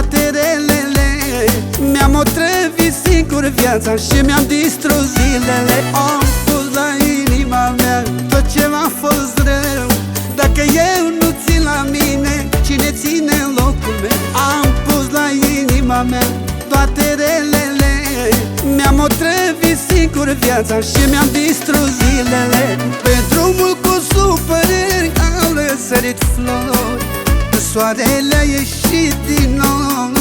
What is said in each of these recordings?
mea toate relele. Mi-am otrăvit singur viața și mi-am distrus zilele. Am pus la inima mea tot ce m-a fost rău. Dacă eu nu țin la mine, cine ține în locul meu? Am pus la inima mea toate relele. Mi-am otrăvit singur viața și mi-am distrus zilele. Pe drumul cu supărări au lăsărit flori Soarele a ieșit din nori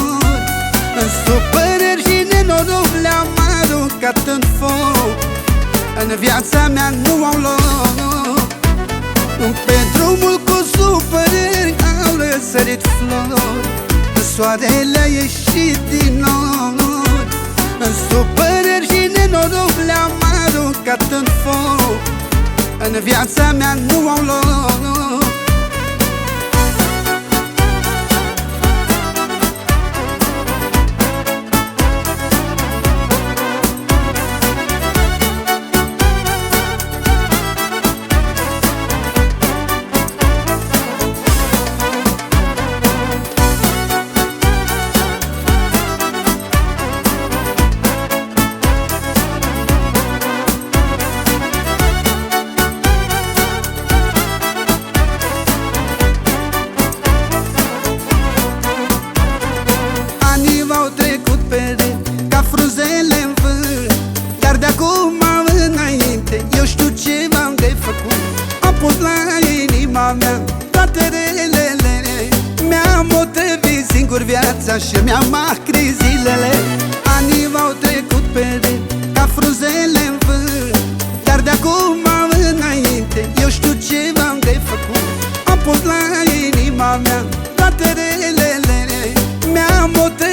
În supărări și nenoroc le-am aruncat în foc. În viața mea nu au loc. Pe drumul cu supărări au lăsărit flori. Soarele a ieșit din nori În supărări și nenoroc le-am aruncat în foc. În viața mea nu au loc frunzele în vânt Dar de acum înainte Eu știu ce v-am de făcut. Am pus la inima mea Toate relele Mi-am otrăvit singur viața Și mi-am acrit zilele. Anii au trecut pe rând Ca frunzele în vânt Dar de acum înainte Eu știu ce v-am de făcut. Am pus la inima mea Toate relele Mi-am otrăvit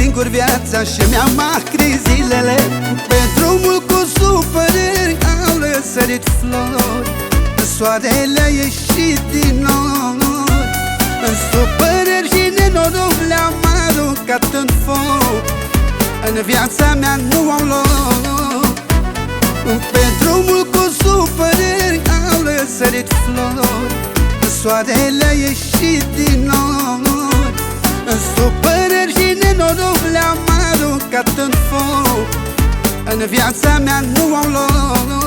singur viața și mi-am acrit zilele. Pe drumul cu supărări au lăsărit flori. Soarele a ieșit din nori. În supărări și nenoroc le-am aruncat în foc. În viața mea nu au loc. Pe drumul cu supărări au lăsărit flori. Soarele a ieșit din nori În viața mea nu au loc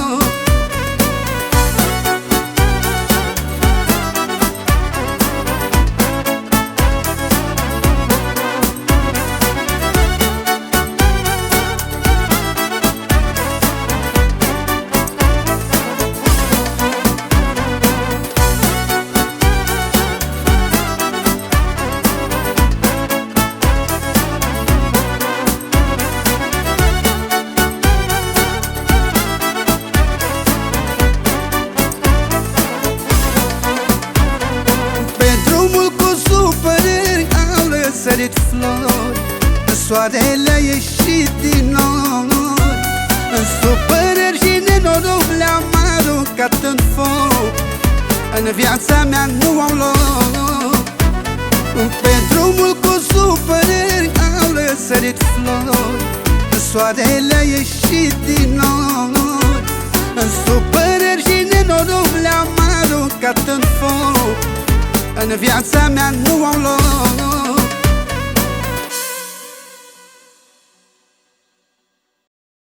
sărit flori Soarele a ieșit din nori. În supărări și nenoroc le-am aruncat în foc. În viața mea nu au loc. Pe drumul cu supărări au lăsărit flori Soarele a ieșit din nori. În supărări și nenoroc le-am aruncat în foc. În viața mea nu au loc